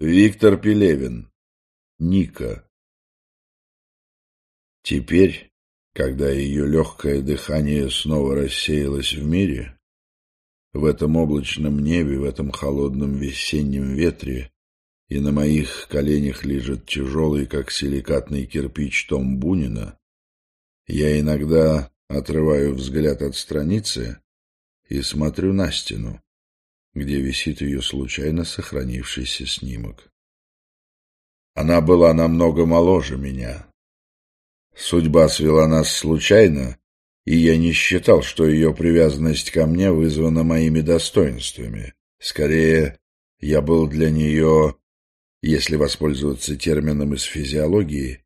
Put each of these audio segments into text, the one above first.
Виктор Пелевин. Ника. Теперь, когда ее легкое дыхание снова рассеялось в мире, в этом облачном небе, в этом холодном весеннем ветре, и на моих коленях лежит тяжелый, как силикатный кирпич, том Бунина, я иногда отрываю взгляд от страницы и смотрю на стену, где висит ее случайно сохранившийся снимок. Она была намного моложе меня. Судьба свела нас случайно, и я не считал, что ее привязанность ко мне вызвана моими достоинствами. Скорее, я был для нее, если воспользоваться термином из физиологии,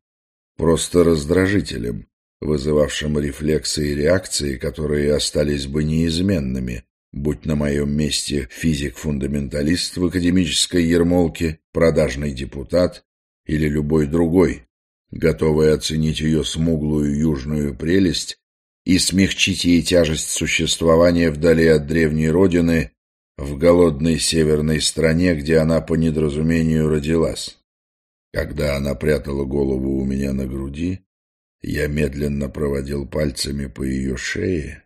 просто раздражителем, вызывавшим рефлексы и реакции, которые остались бы неизменными, Будь на моем месте физик-фундаменталист в академической ермолке, продажный депутат или любой другой, готовый оценить ее смуглую южную прелесть и смягчить ей тяжесть существования вдали от древней родины в голодной северной стране, где она по недоразумению родилась. Когда она прятала голову у меня на груди, я медленно проводил пальцами по ее шее,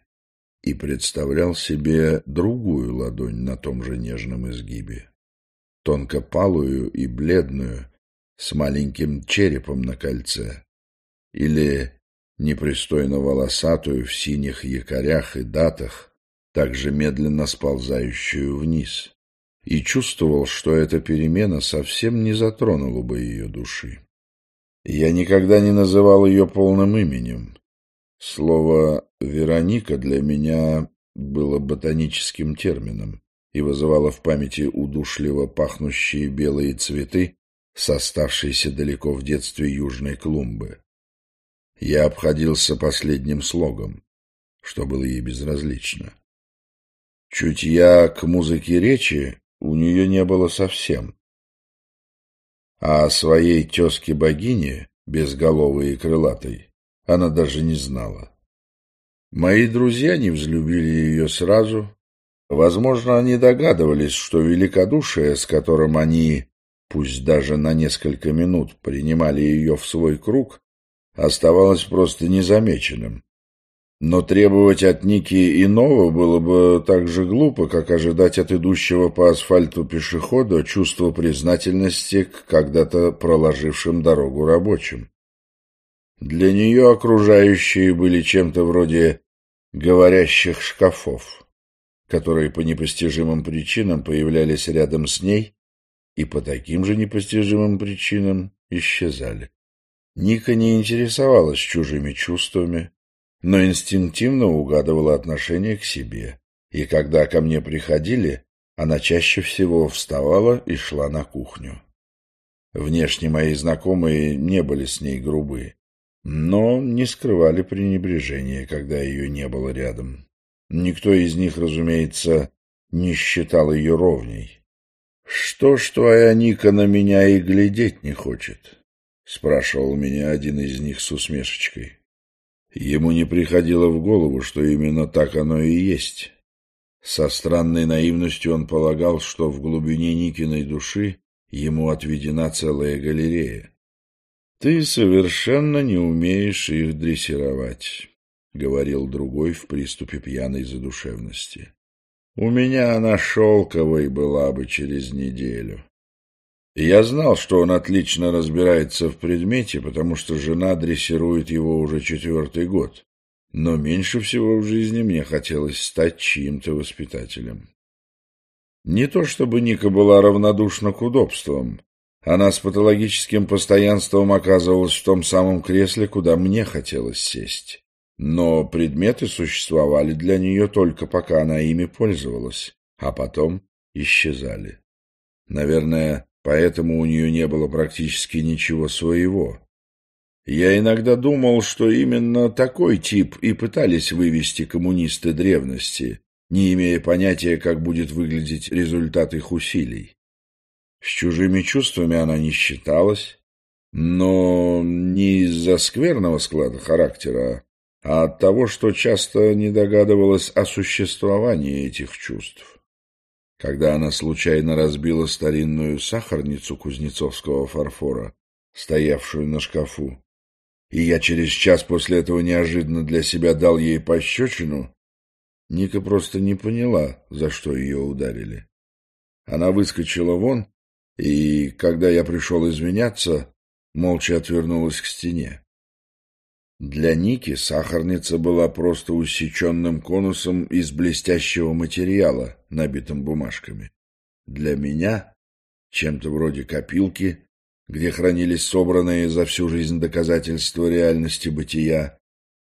и представлял себе другую ладонь на том же нежном изгибе, тонкопалую и бледную, с маленьким черепом на кольце, или непристойно волосатую в синих якорях и датах, также медленно сползающую вниз, и чувствовал, что эта перемена совсем не затронула бы ее души. Я никогда не называл ее полным именем, Слово «Вероника» для меня было ботаническим термином и вызывало в памяти удушливо пахнущие белые цветы с оставшейся далеко в детстве южной клумбы. Я обходился последним слогом, что было ей безразлично. Чутья к музыке речи у нее не было совсем. А о своей тезке-богине, безголовой и крылатой, она даже не знала. Мои друзья не взлюбили ее сразу. Возможно, они догадывались, что великодушие, с которым они, пусть даже на несколько минут, принимали ее в свой круг, оставалось просто незамеченным. Но требовать от Ники иного было бы так же глупо, как ожидать от идущего по асфальту пешехода чувства признательности к когда-то проложившим дорогу рабочим. Для нее окружающие были чем-то вроде говорящих шкафов, которые по непостижимым причинам появлялись рядом с ней и по таким же непостижимым причинам исчезали. Ника не интересовалась чужими чувствами, но инстинктивно угадывала отношение к себе, и когда ко мне приходили, она чаще всего вставала и шла на кухню. Внешне мои знакомые не были с ней грубые но не скрывали пренебрежения, когда ее не было рядом. Никто из них, разумеется, не считал ее ровней. «Что ж твоя Ника на меня и глядеть не хочет?» — спрашивал меня один из них с усмешечкой. Ему не приходило в голову, что именно так оно и есть. Со странной наивностью он полагал, что в глубине Никиной души ему отведена целая галерея. «Ты совершенно не умеешь их дрессировать», — говорил другой в приступе пьяной задушевности. «У меня она шелковой была бы через неделю». я знал, что он отлично разбирается в предмете, потому что жена дрессирует его уже четвертый год. Но меньше всего в жизни мне хотелось стать чьим-то воспитателем. Не то чтобы Ника была равнодушна к удобствам, она с патологическим постоянством оказывалась в том самом кресле, куда мне хотелось сесть. Но предметы существовали для нее только пока она ими пользовалась, а потом исчезали. Наверное, поэтому у нее не было практически ничего своего. Я иногда думал, что именно такой тип и пытались вывести коммунисты древности, не имея понятия, как будет выглядеть результат их усилий. С чужими чувствами она не считалась, но не из-за скверного склада характера, а от того, что часто не догадывалась о существовании этих чувств. когда она случайно разбила старинную сахарницу кузнецовского фарфора, стоявшую на шкафу, и я через час после этого неожиданно для себя дал ей пощечину, Ника просто не поняла, за что ее ударили. Она выскочила вон, и, когда я пришел извиняться, молча отвернулась к стене. Для Ники сахарница была просто усеченным конусом из блестящего материала, набитым бумажками. Для меня — чем-то вроде копилки, где хранились собранные за всю жизнь доказательства реальности бытия,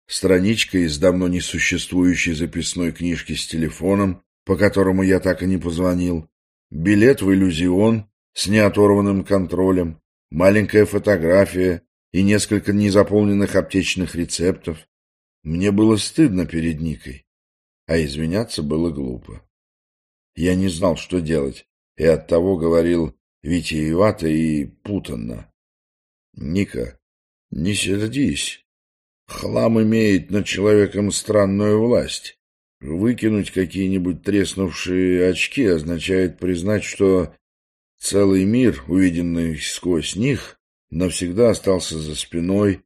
страничка из давно несуществующей записной книжки с телефоном, по которому я так и не позвонил, билет в иллюзион с неоторванным контролем, маленькая фотография и несколько незаполненных аптечных рецептов. Мне было стыдно перед Никой, а извиняться было глупо. Я не знал, что делать, и оттого говорил витиевато и путанно. — Ника, не сердись. Хлам имеет над человеком странную власть. Выкинуть какие-нибудь треснувшие очки означает признать, что целый мир, увиденный сквозь них, навсегда остался за спиной,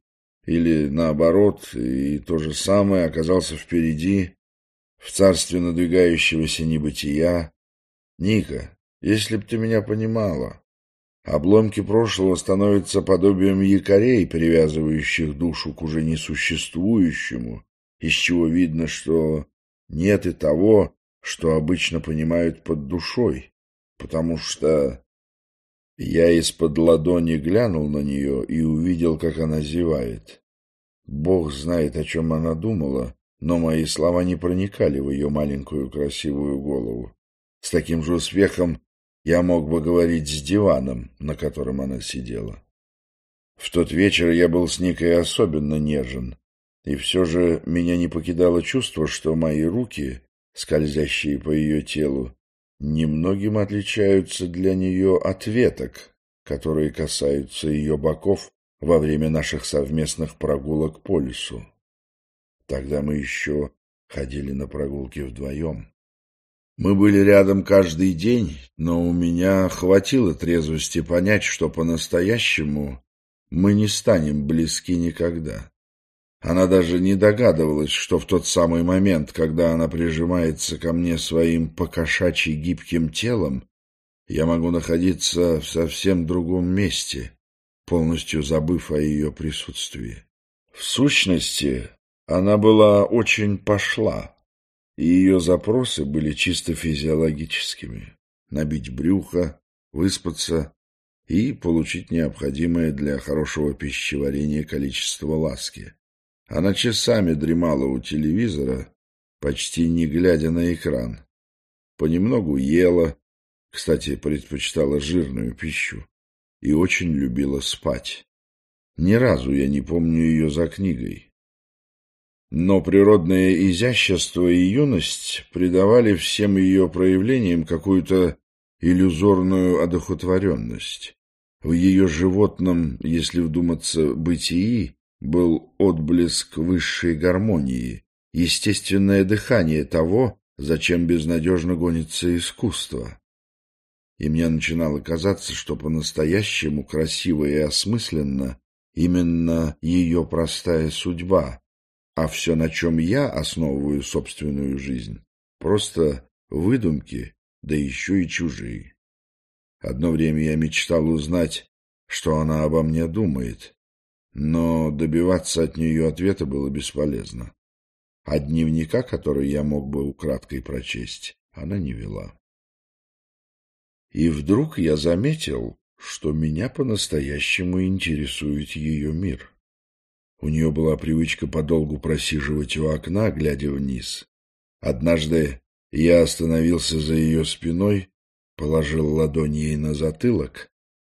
или наоборот, и то же самое оказался впереди, в царстве надвигающегося небытия. Ника, если б ты меня понимала, обломки прошлого становятся подобием якорей, привязывающих душу к уже несуществующему, из чего видно, что нет и того, что обычно понимают под душой, потому что я из-под ладони глянул на нее и увидел, как она зевает. Бог знает, о чем она думала, но мои слова не проникали в ее маленькую красивую голову. С таким же успехом я мог бы говорить с диваном, на котором она сидела. В тот вечер я был с Никой особенно нежен, и все же меня не покидало чувство, что мои руки, скользящие по ее телу, немногим отличаются для нее от веток, которые касаются ее боков во время наших совместных прогулок по лесу. Тогда мы еще ходили на прогулки вдвоем. Мы были рядом каждый день, но у меня хватило трезвости понять, что по-настоящему мы не станем близки никогда. Она даже не догадывалась, что в тот самый момент, когда она прижимается ко мне своим покошачьи гибким телом, я могу находиться в совсем другом месте, полностью забыв о ее присутствии. В сущности, она была очень пошла, и ее запросы были чисто физиологическими — набить брюхо, выспаться и получить необходимое для хорошего пищеварения количество ласки. Она часами дремала у телевизора, почти не глядя на экран. Понемногу ела, кстати, предпочитала жирную пищу, и очень любила спать. Ни разу я не помню ее за книгой. Но природное изящество и юность придавали всем ее проявлениям какую-то иллюзорную одухотворенность. В ее животном, если вдуматься, бытии был отблеск высшей гармонии, естественное дыхание того, зачем безнадежно гонится искусство. И мне начинало казаться, что по-настоящему красиво и осмысленно именно ее простая судьба, а все, на чем я основываю собственную жизнь, просто выдумки, да еще и чужие. Одно время я мечтал узнать, что она обо мне думает, но добиваться от нее ответа было бесполезно. А дневника, который я мог бы украдкой прочесть, она не вела. И вдруг я заметил, что меня по-настоящему интересует ее мир. У нее была привычка подолгу просиживать у окна, глядя вниз. Однажды я остановился за ее спиной, положил ладонь ей на затылок.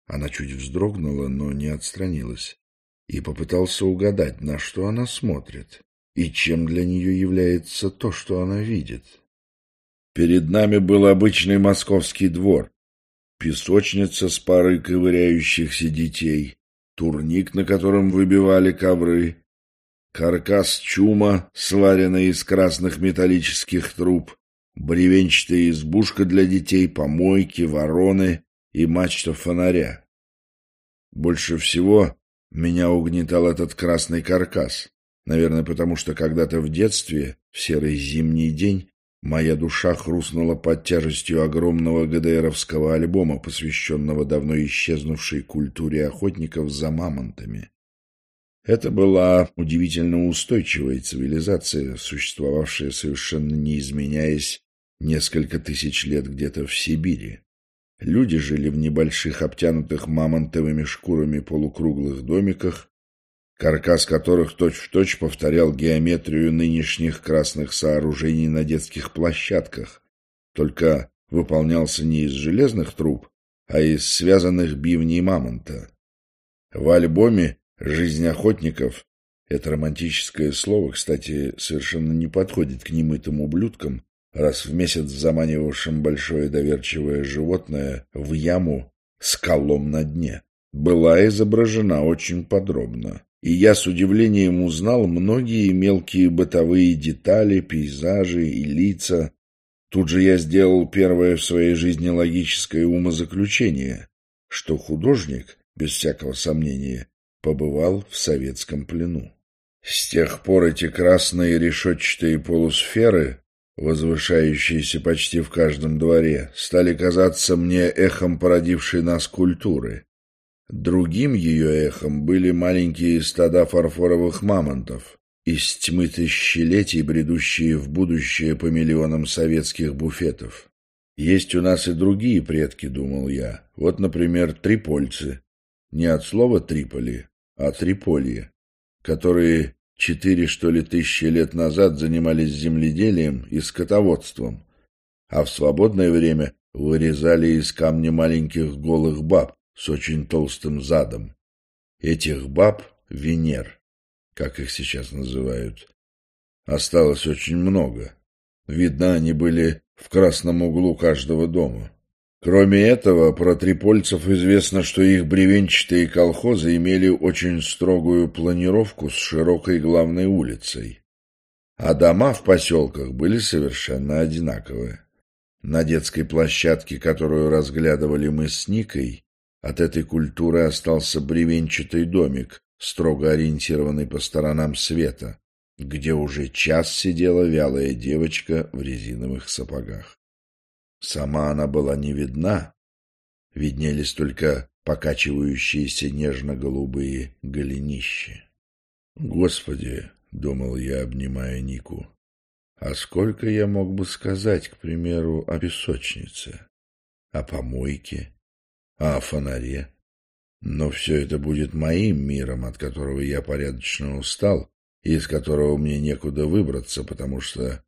Она чуть вздрогнула, но не отстранилась и попытался угадать, на что она смотрит и чем для нее является то, что она видит. Перед нами был обычный московский двор, песочница с парой ковыряющихся детей, турник, на котором выбивали ковры, каркас чума, сваренный из красных металлических труб, бревенчатая избушка для детей, помойки, вороны и мачта фонаря. Больше всего меня угнетал этот красный каркас. Наверное, потому что когда-то в детстве, в серый зимний день, моя душа хрустнула под тяжестью огромного ГДРовского альбома, посвященного давно исчезнувшей культуре охотников за мамонтами. Это была удивительно устойчивая цивилизация, существовавшая совершенно не изменяясь несколько тысяч лет где-то в Сибири. Люди жили в небольших обтянутых мамонтовыми шкурами полукруглых домиках, каркас которых точь-в-точь точь повторял геометрию нынешних красных сооружений на детских площадках, только выполнялся не из железных труб, а из связанных бивней мамонта. В альбоме «Жизнь охотников» это романтическое слово, кстати, совершенно не подходит к немытым ублюдкам, раз в месяц заманивавшим большое доверчивое животное в яму с колом на дне, была изображена очень подробно и я с удивлением узнал многие мелкие бытовые детали, пейзажи и лица. Тут же я сделал первое в своей жизни логическое умозаключение, что художник, без всякого сомнения, побывал в советском плену. С тех пор эти красные решетчатые полусферы, возвышающиеся почти в каждом дворе, стали казаться мне эхом породившей нас культуры. Другим ее эхом были маленькие стада фарфоровых мамонтов, из тьмы тысячелетий, бредущие в будущее по миллионам советских буфетов. Есть у нас и другие предки, думал я. Вот, например, трипольцы. Не от слова «триполи», а «триполье», которые четыре, что ли, тысячи лет назад занимались земледелием и скотоводством, а в свободное время вырезали из камня маленьких голых баб, с очень толстым задом. Этих баб — Венер, как их сейчас называют. Осталось очень много. Видно, они были в красном углу каждого дома. Кроме этого, про трипольцев известно, что их бревенчатые колхозы имели очень строгую планировку с широкой главной улицей. А дома в поселках были совершенно одинаковые. На детской площадке, которую разглядывали мы с Никой, от этой культуры остался бревенчатый домик, строго ориентированный по сторонам света, где уже час сидела вялая девочка в резиновых сапогах. Сама она была не видна, виднелись только покачивающиеся нежно-голубые голенища. «Господи!» — думал я, обнимая Нику. «А сколько я мог бы сказать, к примеру, о песочнице, о помойке, а о фонаре. Но все это будет моим миром, от которого я порядочно устал и из которого мне некуда выбраться, потому что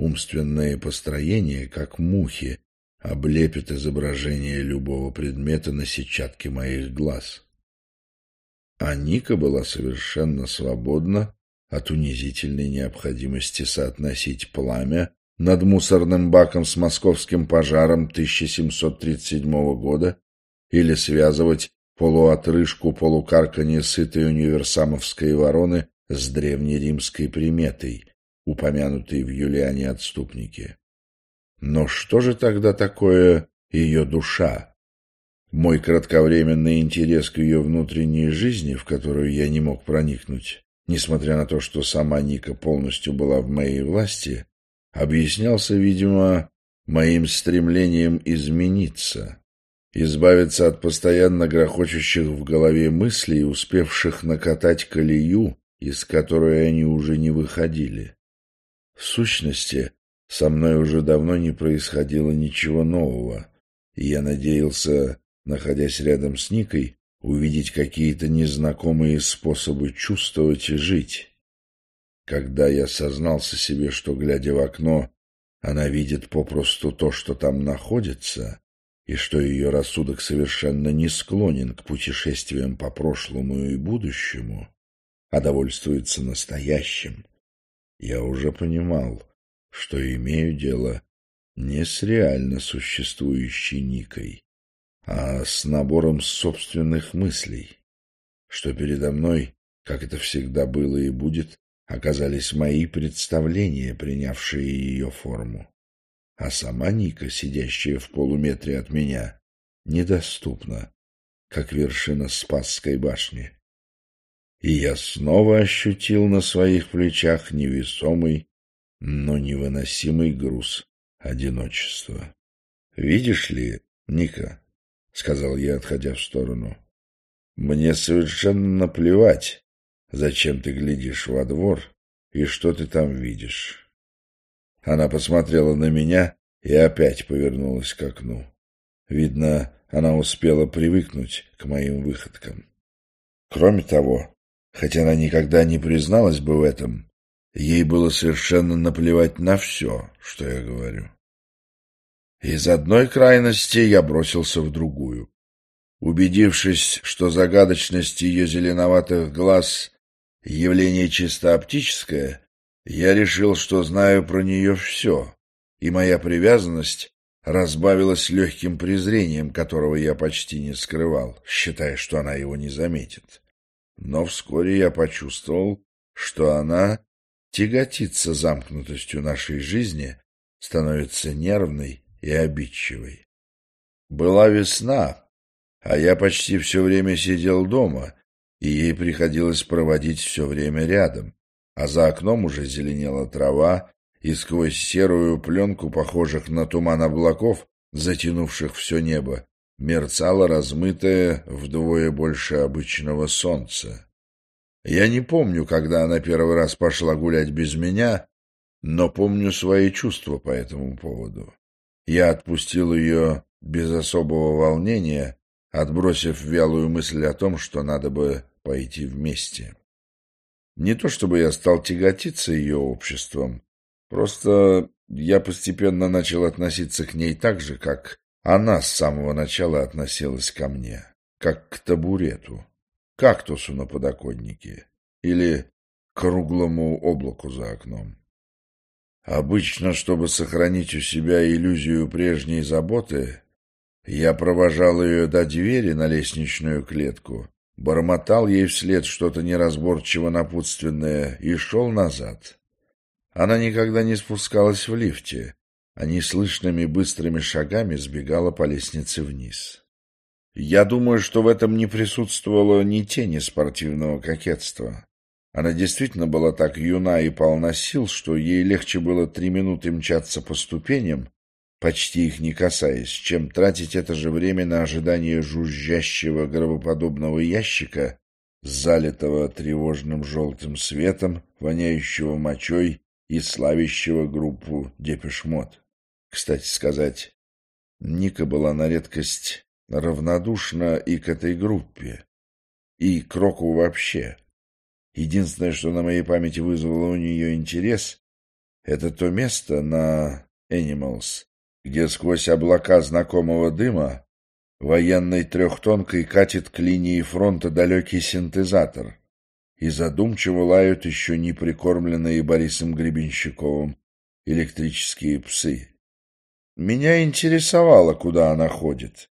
умственное построение, как мухи, облепит изображение любого предмета на сетчатке моих глаз. А Ника была совершенно свободна от унизительной необходимости соотносить пламя над мусорным баком с московским пожаром 1737 года или связывать полуотрыжку полукарканье сытой универсамовской вороны с древнеримской приметой, упомянутой в Юлиане отступнике. Но что же тогда такое ее душа? Мой кратковременный интерес к ее внутренней жизни, в которую я не мог проникнуть, несмотря на то, что сама Ника полностью была в моей власти, объяснялся, видимо, моим стремлением измениться, избавиться от постоянно грохочущих в голове мыслей, успевших накатать колею, из которой они уже не выходили. В сущности, со мной уже давно не происходило ничего нового, и я надеялся, находясь рядом с Никой, увидеть какие-то незнакомые способы чувствовать и жить. Когда я сознался себе, что, глядя в окно, она видит попросту то, что там находится, и что ее рассудок совершенно не склонен к путешествиям по прошлому и будущему, а довольствуется настоящим, я уже понимал, что имею дело не с реально существующей Никой, а с набором собственных мыслей, что передо мной, как это всегда было и будет, оказались мои представления, принявшие ее форму. а сама Ника, сидящая в полуметре от меня, недоступна, как вершина Спасской башни. И я снова ощутил на своих плечах невесомый, но невыносимый груз одиночества. «Видишь ли, Ника, — сказал я, отходя в сторону, — мне совершенно наплевать, зачем ты глядишь во двор и что ты там видишь. Она посмотрела на меня и опять повернулась к окну. Видно, она успела привыкнуть к моим выходкам. Кроме того, хотя она никогда не призналась бы в этом, ей было совершенно наплевать на все, что я говорю. Из одной крайности я бросился в другую. Убедившись, что загадочность ее зеленоватых глаз — явление чисто оптическое, я решил, что знаю про нее все, и моя привязанность разбавилась легким презрением, которого я почти не скрывал, считая, что она его не заметит. Но вскоре я почувствовал, что она тяготится замкнутостью нашей жизни, становится нервной и обидчивой. Была весна, а я почти все время сидел дома, и ей приходилось проводить все время рядом, а за окном уже зеленела трава, и сквозь серую пленку, похожих на туман облаков, затянувших все небо, мерцало размытое вдвое больше обычного солнца. Я не помню, когда она первый раз пошла гулять без меня, но помню свои чувства по этому поводу. Я отпустил ее без особого волнения, отбросив вялую мысль о том, что надо бы пойти вместе. Не то чтобы я стал тяготиться ее обществом, просто я постепенно начал относиться к ней так же, как она с самого начала относилась ко мне, как к табурету, кактусу на подоконнике или круглому облаку за окном. Обычно, чтобы сохранить у себя иллюзию прежней заботы, я провожал ее до двери на лестничную клетку, бормотал ей вслед что-то неразборчиво напутственное и шел назад. Она никогда не спускалась в лифте, а неслышными быстрыми шагами сбегала по лестнице вниз. Я думаю, что в этом не присутствовало ни тени спортивного кокетства. Она действительно была так юна и полна сил, что ей легче было три минуты мчаться по ступеням, почти их не касаясь, чем тратить это же время на ожидание жужжащего гробоподобного ящика, залитого тревожным желтым светом, воняющего мочой и славящего группу Депешмот. Кстати сказать, Ника была на редкость равнодушна и к этой группе, и к року вообще. Единственное, что на моей памяти вызвало у нее интерес, это то место на Animals, где сквозь облака знакомого дыма военной трехтонкой катит к линии фронта далекий синтезатор, и задумчиво лают еще не прикормленные Борисом Гребенщиковым электрические псы. Меня интересовало, куда она ходит.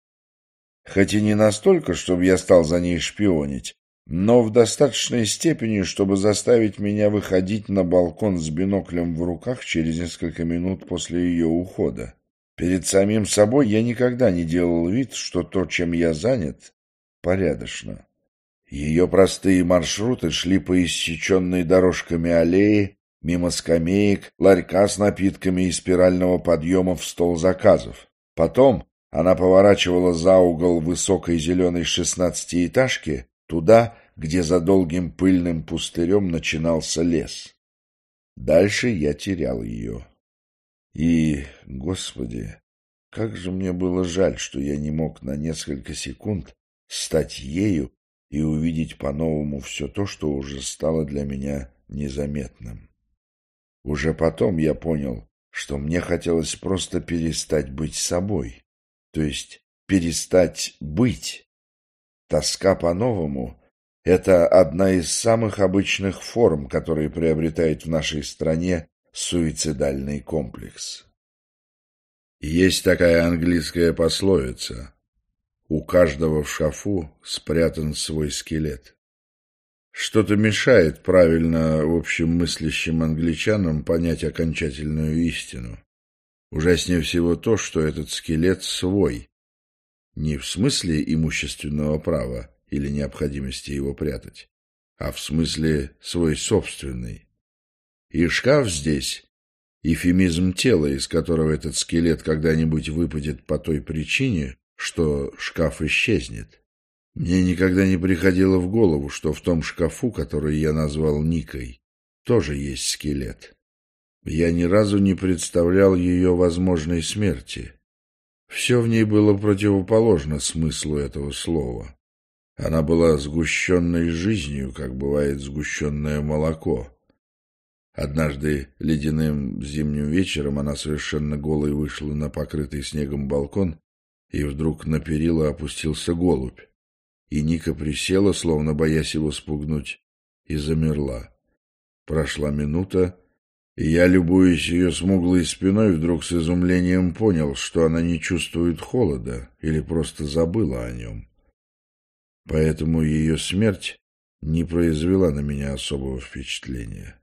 Хоть и не настолько, чтобы я стал за ней шпионить, но в достаточной степени, чтобы заставить меня выходить на балкон с биноклем в руках через несколько минут после ее ухода. Перед самим собой я никогда не делал вид, что то, чем я занят, порядочно. Ее простые маршруты шли по иссеченной дорожками аллеи, мимо скамеек, ларька с напитками и спирального подъема в стол заказов. Потом она поворачивала за угол высокой зеленой шестнадцатиэтажки, туда, где за долгим пыльным пустырем начинался лес. Дальше я терял ее. И, господи, как же мне было жаль, что я не мог на несколько секунд стать ею и увидеть по-новому все то, что уже стало для меня незаметным. Уже потом я понял, что мне хотелось просто перестать быть собой, то есть перестать быть. Тоска по-новому – это одна из самых обычных форм, которые приобретает в нашей стране суицидальный комплекс. Есть такая английская пословица «У каждого в шкафу спрятан свой скелет». Что-то мешает правильно в общем мыслящим англичанам понять окончательную истину. Ужаснее всего то, что этот скелет свой. Не в смысле имущественного права или необходимости его прятать, а в смысле свой собственный. И шкаф здесь — эфемизм тела, из которого этот скелет когда-нибудь выпадет по той причине, что шкаф исчезнет. Мне никогда не приходило в голову, что в том шкафу, который я назвал Никой, тоже есть скелет. Я ни разу не представлял ее возможной смерти. Все в ней было противоположно смыслу этого слова. Она была сгущенной жизнью, как бывает сгущенное молоко. Однажды ледяным зимним вечером она совершенно голой вышла на покрытый снегом балкон, и вдруг на перила опустился голубь. И Ника присела, словно боясь его спугнуть, и замерла. Прошла минута, и я, любуясь ее смуглой спиной, вдруг с изумлением понял, что она не чувствует холода или просто забыла о нем. Поэтому ее смерть не произвела на меня особого впечатления.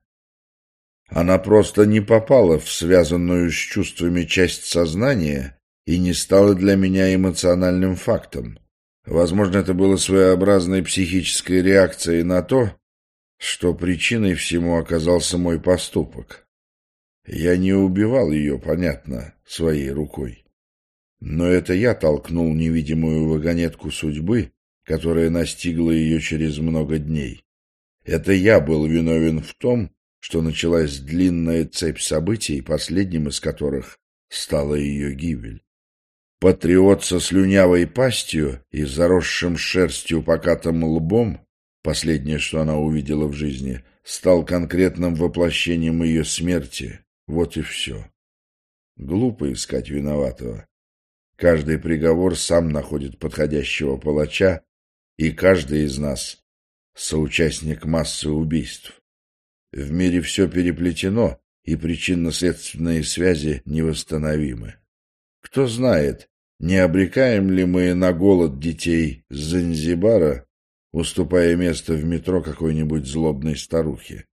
Она просто не попала в связанную с чувствами часть сознания и не стала для меня эмоциональным фактом. Возможно, это было своеобразной психической реакцией на то, что причиной всему оказался мой поступок. Я не убивал ее, понятно, своей рукой. Но это я толкнул невидимую вагонетку судьбы, которая настигла ее через много дней. Это я был виновен в том, что началась длинная цепь событий, последним из которых стала ее гибель. Патриот со слюнявой пастью и заросшим шерстью покатым лбом последнее, что она увидела в жизни, стал конкретным воплощением ее смерти. Вот и все. Глупо искать виноватого. Каждый приговор сам находит подходящего палача, и каждый из нас — соучастник массы убийств. В мире все переплетено, и причинно-следственные связи невосстановимы. Кто знает, не обрекаем ли мы на голод детей с Занзибара уступая место в метро какой-нибудь злобной старухе.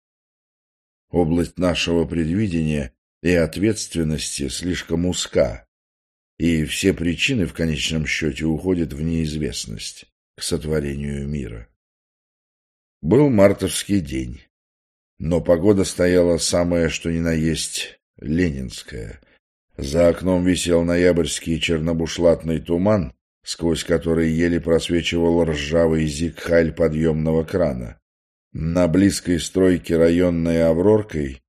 Область нашего предвидения и ответственности слишком узка, и все причины в конечном счете уходят в неизвестность к сотворению мира. Был мартовский день, но погода стояла самая что ни на есть ленинская. За окном висел ноябрьский чернобушлатный туман, сквозь который еле просвечивал ржавый зигхаль подъемного крана. На близкой стройке районной «Авроркой»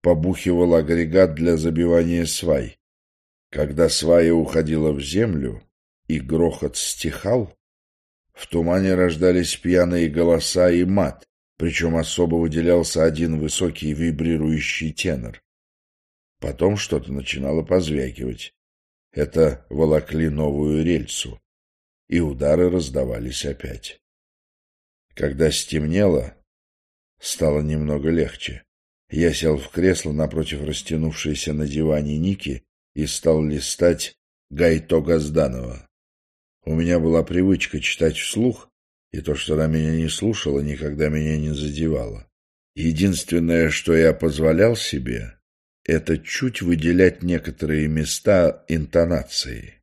побухивал агрегат для забивания свай. Когда свая уходила в землю и грохот стихал, в тумане рождались пьяные голоса и мат, причем особо выделялся один высокий вибрирующий тенор. Потом что-то начинало позвякивать. Это волокли новую рельсу и удары раздавались опять. Когда стемнело, стало немного легче. Я сел в кресло напротив растянувшейся на диване Ники и стал листать Гайто Газданова. У меня была привычка читать вслух, и то, что она меня не слушала, никогда меня не задевало. Единственное, что я позволял себе, это чуть выделять некоторые места интонации.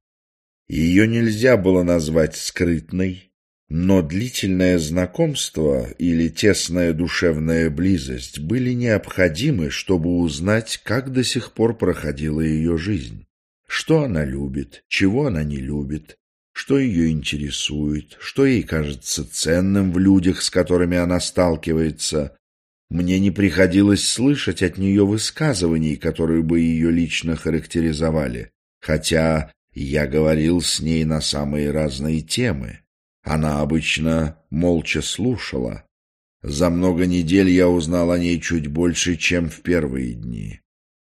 Ее нельзя было назвать скрытной, но длительное знакомство или тесная душевная близость были необходимы, чтобы узнать, как до сих пор проходила ее жизнь, что она любит, чего она не любит, что ее интересует, что ей кажется ценным в людях, с которыми она сталкивается. Мне не приходилось слышать от нее высказываний, которые бы ее лично характеризовали, хотя я говорил с ней на самые разные темы. Она обычно молча слушала. За много недель я узнал о ней чуть больше, чем в первые дни.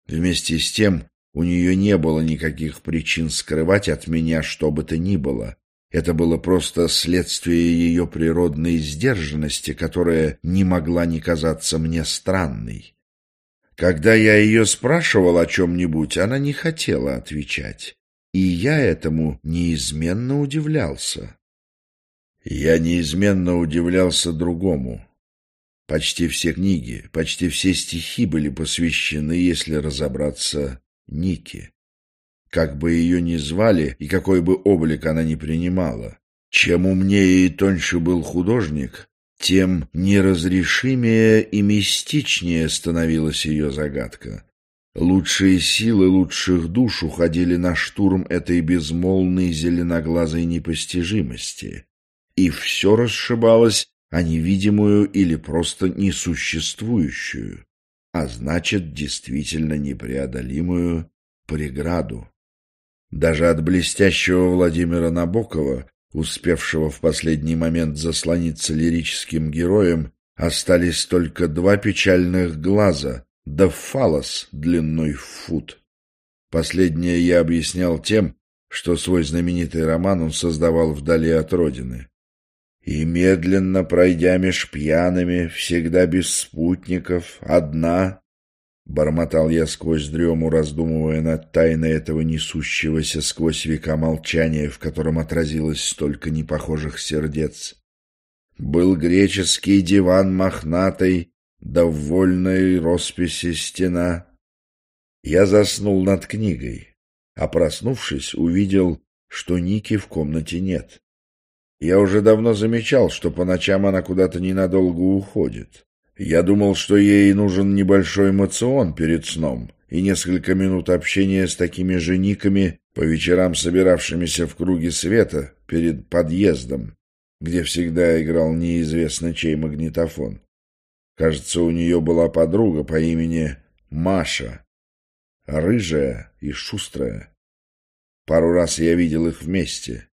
Вместе с тем у нее не было никаких причин скрывать от меня что бы то ни было. Это было просто следствие ее природной сдержанности, которая не могла не казаться мне странной. Когда я ее спрашивал о чем-нибудь, она не хотела отвечать. И я этому неизменно удивлялся. Я неизменно удивлялся другому. Почти все книги, почти все стихи были посвящены, если разобраться, Нике. Как бы ее ни звали и какой бы облик она ни принимала. Чем умнее и тоньше был художник, тем неразрешимее и мистичнее становилась ее загадка. Лучшие силы лучших душ уходили на штурм этой безмолвной зеленоглазой непостижимости, и все расшибалось о невидимую или просто несуществующую, а значит, действительно непреодолимую преграду. Даже от блестящего Владимира Набокова, успевшего в последний момент заслониться лирическим героем, остались только два печальных глаза, да фалос длиной в фут. Последнее я объяснял тем, что свой знаменитый роман он создавал вдали от родины. И медленно пройдя меж пьяными, всегда без спутников, одна, Бормотал я сквозь дрему, раздумывая над тайной этого несущегося сквозь века молчания, в котором отразилось столько непохожих сердец. Был греческий диван мохнатый, да росписи стена. Я заснул над книгой, а проснувшись, увидел, что Ники в комнате нет. Я уже давно замечал, что по ночам она куда-то ненадолго уходит. Я думал, что ей нужен небольшой эмоцион перед сном и несколько минут общения с такими же никами, по вечерам собиравшимися в круге света перед подъездом, где всегда играл неизвестно чей магнитофон. Кажется, у нее была подруга по имени Маша, рыжая и шустрая. Пару раз я видел их вместе.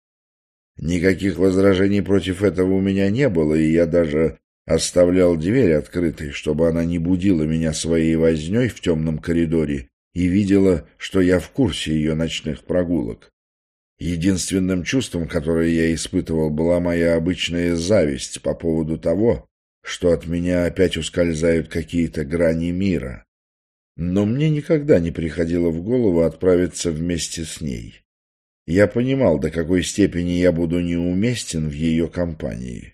Никаких возражений против этого у меня не было, и я даже Оставлял дверь открытой, чтобы она не будила меня своей вознёй в темном коридоре и видела, что я в курсе ее ночных прогулок. Единственным чувством, которое я испытывал, была моя обычная зависть по поводу того, что от меня опять ускользают какие-то грани мира. Но мне никогда не приходило в голову отправиться вместе с ней. Я понимал, до какой степени я буду неуместен в ее компании.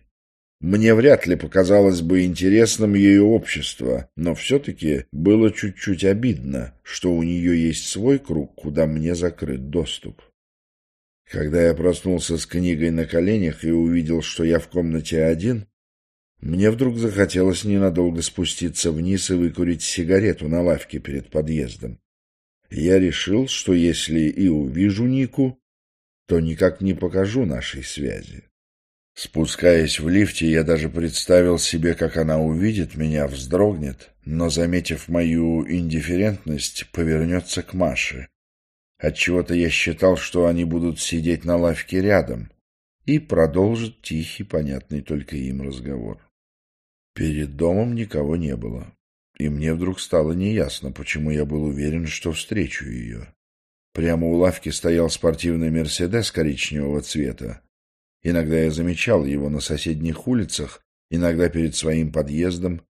Мне вряд ли показалось бы интересным ее общество, но все-таки было чуть-чуть обидно, что у нее есть свой круг, куда мне закрыт доступ. Когда я проснулся с книгой на коленях и увидел, что я в комнате один, мне вдруг захотелось ненадолго спуститься вниз и выкурить сигарету на лавке перед подъездом. Я решил, что если и увижу Нику, то никак не покажу нашей связи. Спускаясь в лифте, я даже представил себе, как она увидит меня, вздрогнет, но, заметив мою индифферентность, повернется к Маше. Отчего-то я считал, что они будут сидеть на лавке рядом и продолжит тихий, понятный только им разговор. Перед домом никого не было, и мне вдруг стало неясно, почему я был уверен, что встречу ее. Прямо у лавки стоял спортивный «Мерседес» коричневого цвета, Иногда я замечал его на соседних улицах, иногда перед своим подъездом.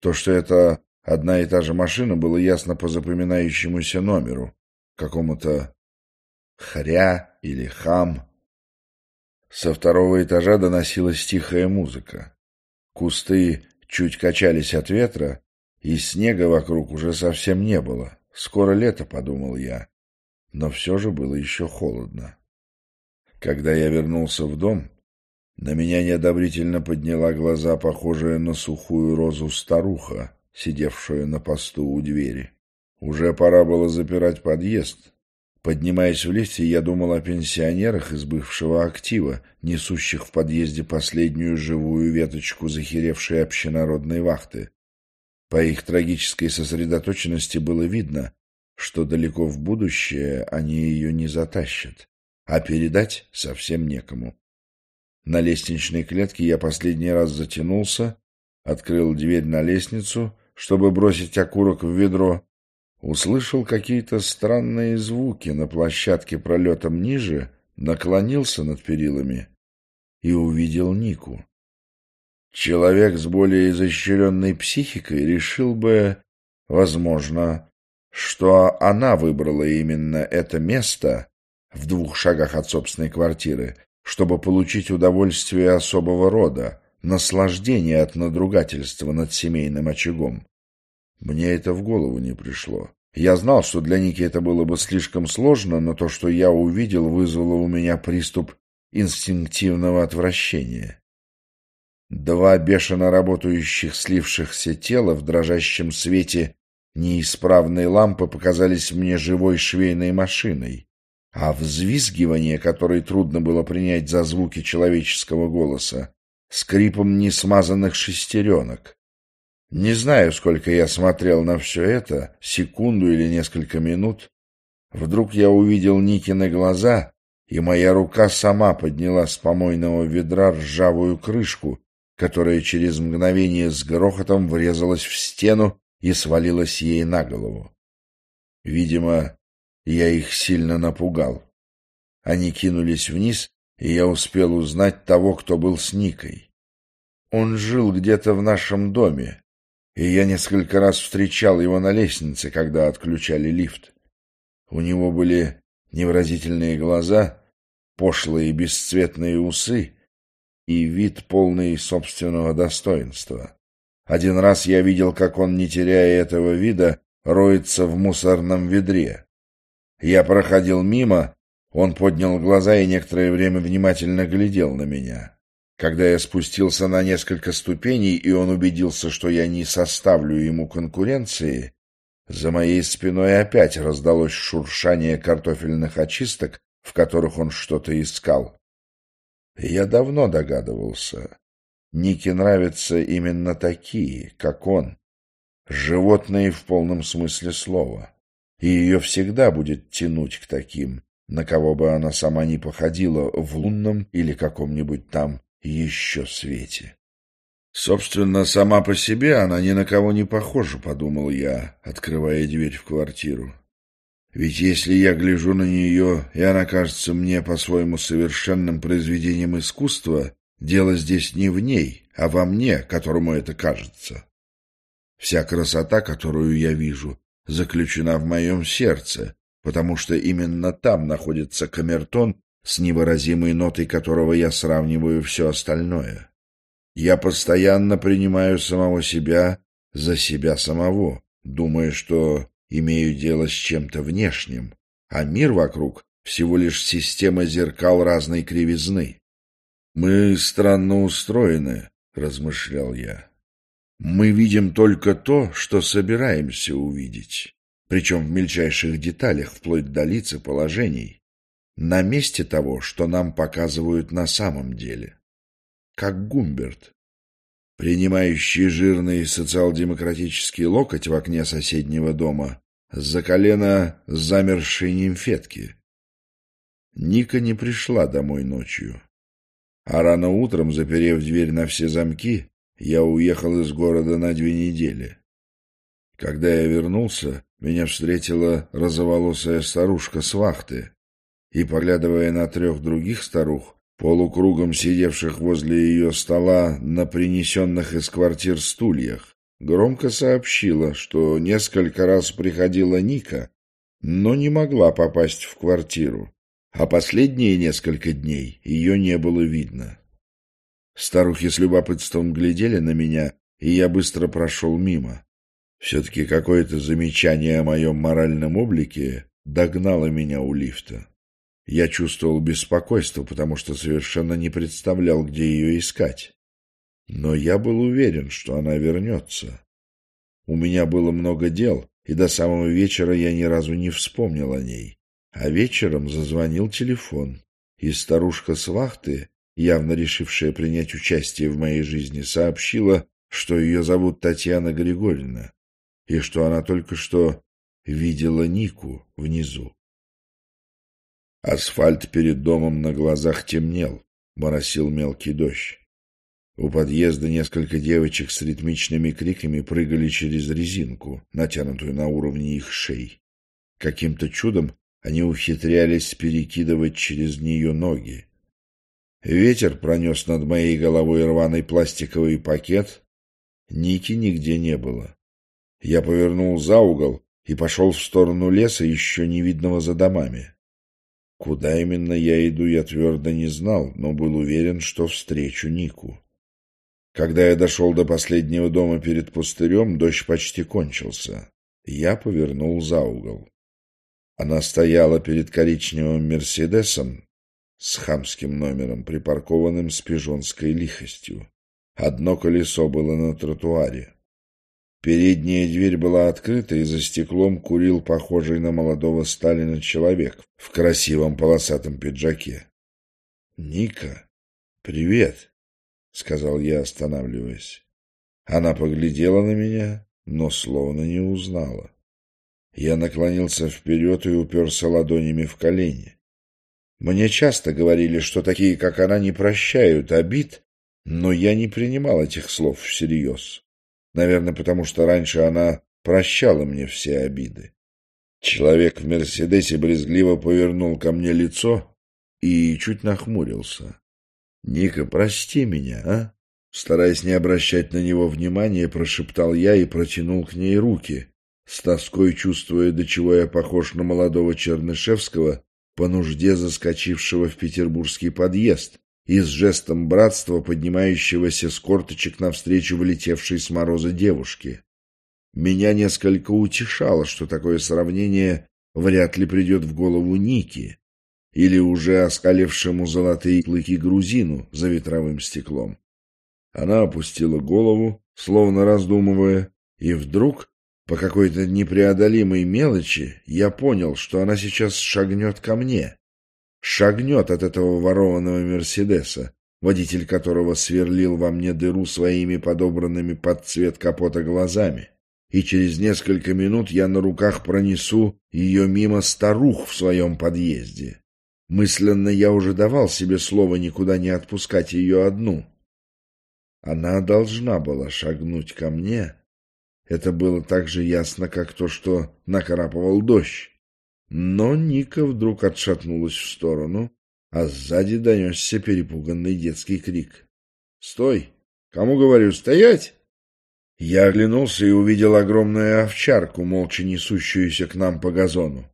То, что это одна и та же машина, было ясно по запоминающемуся номеру, какому-то хря или хам. Со второго этажа доносилась тихая музыка. Кусты чуть качались от ветра, и снега вокруг уже совсем не было. Скоро лето, подумал я, но все же было еще холодно. Когда я вернулся в дом, на меня неодобрительно подняла глаза похожая на сухую розу старуха, сидевшая на посту у двери. Уже пора было запирать подъезд. Поднимаясь в лифте, я думал о пенсионерах из бывшего актива, несущих в подъезде последнюю живую веточку захеревшей общенародной вахты. По их трагической сосредоточенности было видно, что далеко в будущее они ее не затащат а передать совсем некому. На лестничной клетке я последний раз затянулся, открыл дверь на лестницу, чтобы бросить окурок в ведро, услышал какие-то странные звуки на площадке пролетом ниже, наклонился над перилами и увидел Нику. Человек с более изощренной психикой решил бы, возможно, что она выбрала именно это место в двух шагах от собственной квартиры, чтобы получить удовольствие особого рода, наслаждение от надругательства над семейным очагом. Мне это в голову не пришло. Я знал, что для Ники это было бы слишком сложно, но то, что я увидел, вызвало у меня приступ инстинктивного отвращения. Два бешено работающих слившихся тела в дрожащем свете неисправной лампы показались мне живой швейной машиной, а взвизгивание, которое трудно было принять за звуки человеческого голоса, скрипом несмазанных шестеренок. Не знаю, сколько я смотрел на все это, секунду или несколько минут. Вдруг я увидел Никины глаза, и моя рука сама подняла с помойного ведра ржавую крышку, которая через мгновение с грохотом врезалась в стену и свалилась ей на голову. Видимо, я их сильно напугал. Они кинулись вниз, и я успел узнать того, кто был с Никой. Он жил где-то в нашем доме, и я несколько раз встречал его на лестнице, когда отключали лифт. У него были невыразительные глаза, пошлые бесцветные усы и вид полный собственного достоинства. Один раз я видел, как он, не теряя этого вида, роется в мусорном ведре. Я проходил мимо, он поднял глаза и некоторое время внимательно глядел на меня. Когда я спустился на несколько ступеней, и он убедился, что я не составлю ему конкуренции, за моей спиной опять раздалось шуршание картофельных очисток, в которых он что-то искал. Я давно догадывался. Нике нравятся именно такие, как он. Животные в полном смысле слова. И ее всегда будет тянуть к таким, на кого бы она сама не походила в лунном или каком-нибудь там еще свете. Собственно, сама по себе она ни на кого не похожа, подумал я, открывая дверь в квартиру. Ведь если я гляжу на нее, и она кажется мне по-своему совершенным произведением искусства, дело здесь не в ней, а во мне, которому это кажется. Вся красота, которую я вижу, заключена в моем сердце, потому что именно там находится камертон, с невыразимой нотой которого я сравниваю все остальное. Я постоянно принимаю самого себя за себя самого, думая, что имею дело с чем-то внешним, а мир вокруг — всего лишь система зеркал разной кривизны. «Мы странно устроены», — размышлял я. «Мы видим только то, что собираемся увидеть, причем в мельчайших деталях, вплоть до лиц и положений, на месте того, что нам показывают на самом деле. Как Гумберт, принимающий жирный социал-демократический локоть в окне соседнего дома за колено замершей нимфетки. Ника не пришла домой ночью. А рано утром, заперев дверь на все замки, я уехал из города на две недели. Когда я вернулся, меня встретила розоволосая старушка с вахты, и, поглядывая на трех других старух, полукругом сидевших возле ее стола на принесенных из квартир стульях, громко сообщила, что несколько раз приходила Ника, но не могла попасть в квартиру, а последние несколько дней ее не было видно. Старухи с любопытством глядели на меня, и я быстро прошел мимо. Все-таки какое-то замечание о моем моральном облике догнало меня у лифта. Я чувствовал беспокойство, потому что совершенно не представлял, где ее искать. Но я был уверен, что она вернется. У меня было много дел, и до самого вечера я ни разу не вспомнил о ней. А вечером зазвонил телефон, и старушка с вахты, явно решившая принять участие в моей жизни, сообщила, что ее зовут Татьяна Григорьевна, и что она только что видела Нику внизу. Асфальт перед домом на глазах темнел, моросил мелкий дождь. У подъезда несколько девочек с ритмичными криками прыгали через резинку, натянутую на уровне их шей. Каким-то чудом они ухитрялись перекидывать через нее ноги. Ветер пронес над моей головой рваный пластиковый пакет. Ники нигде не было. Я повернул за угол и пошел в сторону леса, еще не видного за домами. Куда именно я иду, я твердо не знал, но был уверен, что встречу Нику. Когда я дошел до последнего дома перед пустырем, дождь почти кончился. Я повернул за угол. Она стояла перед коричневым «Мерседесом» с хамским номером, припаркованным с пижонской лихостью. Одно колесо было на тротуаре. Передняя дверь была открыта, и за стеклом курил похожий на молодого Сталина человек в красивом полосатом пиджаке. — Ника, привет, — сказал я, останавливаясь. Она поглядела на меня, но словно не узнала. Я наклонился вперед и уперся ладонями в колени. Мне часто говорили, что такие, как она, не прощают обид, но я не принимал этих слов всерьез. Наверное, потому что раньше она прощала мне все обиды. Человек в «Мерседесе» брезгливо повернул ко мне лицо и чуть нахмурился. — Ника, прости меня, а? Стараясь не обращать на него внимания, прошептал я и протянул к ней руки, с тоской чувствуя, до чего я похож на молодого Чернышевского, по нужде заскочившего в петербургский подъезд и с жестом братства, поднимающегося с корточек навстречу влетевшей с мороза девушки. Меня несколько утешало, что такое сравнение вряд ли придет в голову Ники или уже оскалившему золотые клыки грузину за ветровым стеклом. Она опустила голову, словно раздумывая, и вдруг, по какой-то непреодолимой мелочи, я понял, что она сейчас шагнет ко мне. Шагнет от этого ворованного Мерседеса, водитель которого сверлил во мне дыру своими подобранными под цвет капота глазами. И через несколько минут я на руках пронесу ее мимо старух в своем подъезде. Мысленно я уже давал себе слово никуда не отпускать ее одну. Она должна была шагнуть ко мне. Это было так же ясно, как то, что накрапывал дождь. Но Ника вдруг отшатнулась в сторону, а сзади донесся перепуганный детский крик. «Стой! Кому говорю, стоять?» Я оглянулся и увидел огромную овчарку, молча несущуюся к нам по газону.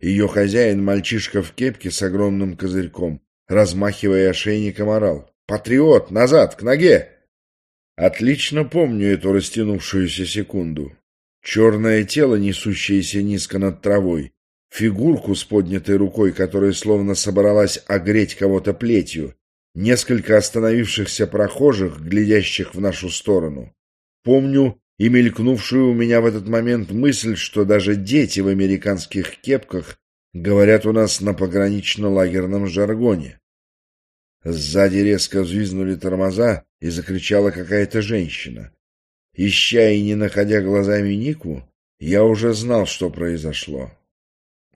Ее хозяин, мальчишка в кепке с огромным козырьком, размахивая ошейником, орал. «Патриот! Назад! К ноге!» Отлично помню эту растянувшуюся секунду. Черное тело, несущееся низко над травой, фигурку с поднятой рукой, которая словно собралась огреть кого-то плетью, несколько остановившихся прохожих, глядящих в нашу сторону. Помню и мелькнувшую у меня в этот момент мысль, что даже дети в американских кепках говорят у нас на погранично-лагерном жаргоне. Сзади резко взвизнули тормоза, и закричала какая-то женщина. Ища и не находя глазами Нику, я уже знал, что произошло.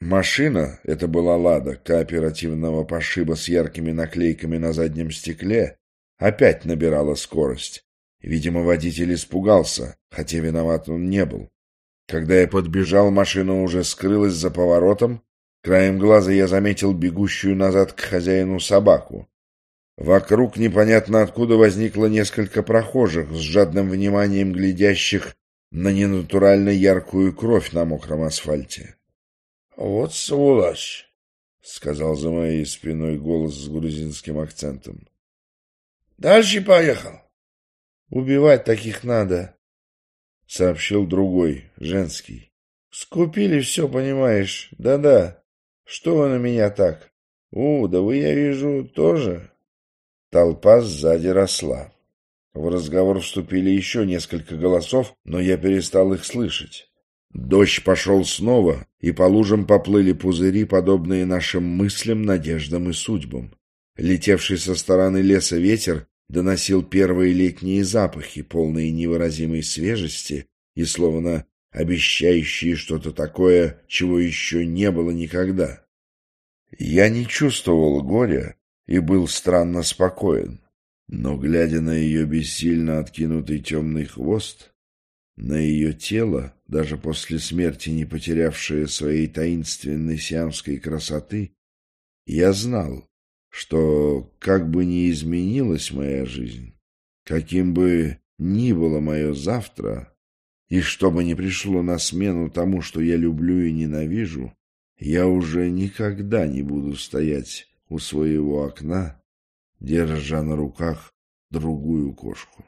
Машина, это была «Лада» кооперативного пошиба с яркими наклейками на заднем стекле, опять набирала скорость. Видимо, водитель испугался, хотя виноват он не был. Когда я подбежал, машина уже скрылась за поворотом. Краем глаза я заметил бегущую назад к хозяину собаку. Вокруг непонятно откуда возникло несколько прохожих с жадным вниманием глядящих на ненатурально яркую кровь на мокром асфальте. — Вот сволочь! — сказал за моей спиной голос с грузинским акцентом. — Дальше поехал. — Убивать таких надо, — сообщил другой, женский. — Скупили все, понимаешь. Да-да. Что вы на меня так? У, да вы, я вижу, тоже... Толпа сзади росла. В разговор вступили еще несколько голосов, но я перестал их слышать. Дождь пошел снова, и по лужам поплыли пузыри, подобные нашим мыслям, надеждам и судьбам. Летевший со стороны леса ветер доносил первые летние запахи, полные невыразимой свежести и словно обещающие что-то такое, чего еще не было никогда. Я не чувствовал горя, и был странно спокоен. Но, глядя на ее бессильно откинутый темный хвост, на ее тело, даже после смерти не потерявшее своей таинственной сиамской красоты, я знал, что, как бы ни изменилась моя жизнь, каким бы ни было мое завтра, и что бы ни пришло на смену тому, что я люблю и ненавижу, я уже никогда не буду стоять у своего окна, держа на руках другую кошку.